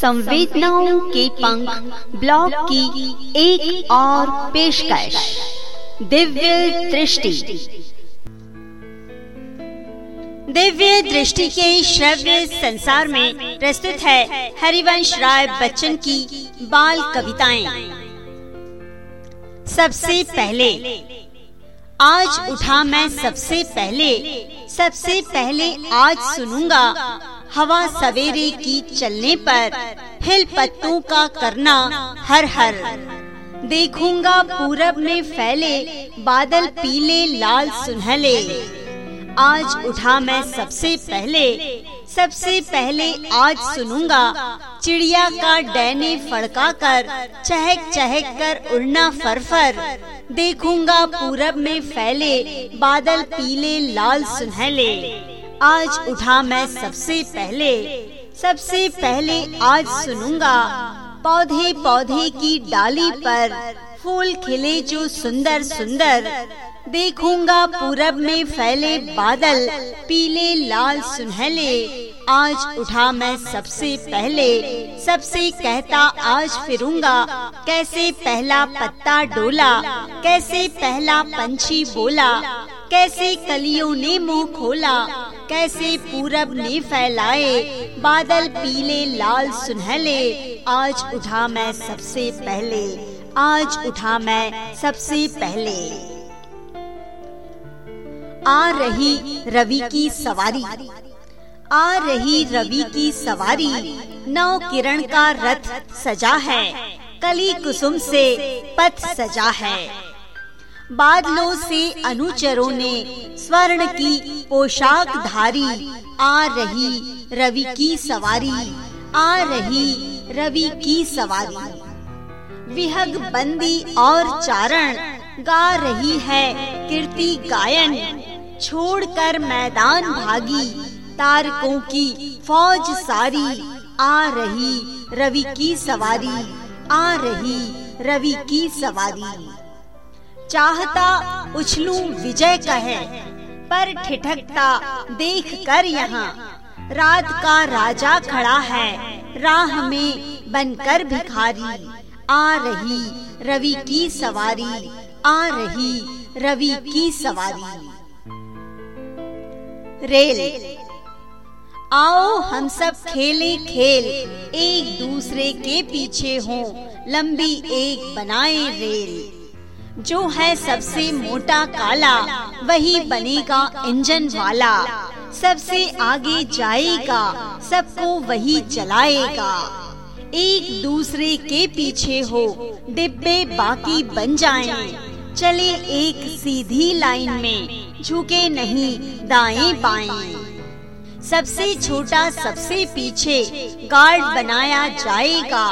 संवेदनाओं के पंख ब्लॉग की एक और पेशकश। दिव्य दृष्टि। दिव्य दृष्टि के श्रव्य संसार में प्रस्तुत है हरिवंश राय बच्चन की बाल कविताएँ। सबसे पहले, आज उठा मैं सबसे पहले सबसे पहले आज सुनूँगा हवा सवेरे की चलने पर हिल पत्तों का करना हर हर। देखूँगा पूरब में फैले बादल पीले लाल सुनहले। आज उठा मैं सबसे पहले सबसे पहले आज सुनूँगा चिड़िया का डैने फड़का कर चहक चहक कर उड़ना फरफर। देखूँगा पूरब में फैले बादल पीले लाल सुनहले। आज उठा मैं सबसे पहले। सबसे पहले आज सुनूँगा पौधे पौधे की डाली पर फूल खिले जो सुंदर सुंदर। देखूँगा पूरब में फैले बादल, पीले लाल सुनहले। आज उठा मैं सबसे पहले। सबसे कहता आज फिरूँगा, कैसे पहला पत्ता डोला, कैसे पहला पंछी बोला, कैसे कलियों ने मुँह खोला। कैसे पूरब ने फैलाए? बादल पीले, लाल, सुनहले। आज उठा मैं सबसे पहले। आज उठा मैं सबसे पहले। आ रही रवि की सवारी। आ रही रवि की सवारी। नौ किरण का रथ सजा है। कली कुसुम से पथ सजा है। बादलों से अनुचरों ने स्वर्ण की पोशाक धारी आ रही रवि की सवारी, आ रही रवि की सवारी। विहग बंदी और चारण, गा रही है कीर्ति गायन। छोड़कर मैदान भागी, तारकों की फौज सारी, आ रही रवि की सवारी, आ रही रवि की सवारी। चाहता उछलू विजय कहे पर ठिठकता। देख कर यहाँ। रात का राजा खड़ा है। राह में बनकर भिखारी। आ रही रवि की सवारी। आ रही रवि की सवारी। रेल। आओ हम सब खेले खेल। एक दूसरे के पीछे हो। लंबी एक बनाए रेल। जो है सबसे मोटा काला। वही बनेगा इंजन वाला। सबसे आगे जाएगा सबको वही चलाएगा। एक दूसरे के पीछे हो डिब्बे बाकी बन जाएँ, चले एक सीधी लाइन में झुके नहीं दाएँ बाएँ। सबसे छोटा सबसे पीछे गार्ड बनाया जाएगा।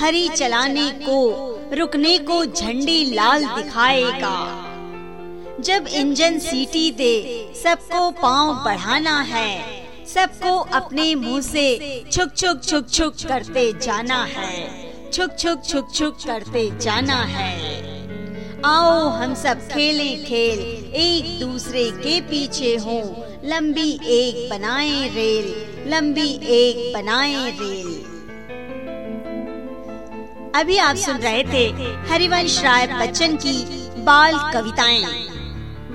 हरी चलाने को रुकने को झंडी लाल दिखाएगा। जब इंजन सीटी दे सबको पाँव बढ़ाना है। सबको अपने मुँह से छुक छुक छुक छुक करते जाना है। छुक छुक छुक छुक करते जाना है। आओ हम सब खेलें खेल। एक दूसरे के पीछे हो। लंबी एक बनाए रेल। लंबी एक बनाए रेल। अभी आप सुन रहे थे हरिवंश राय बच्चन की बाल कविताएँ।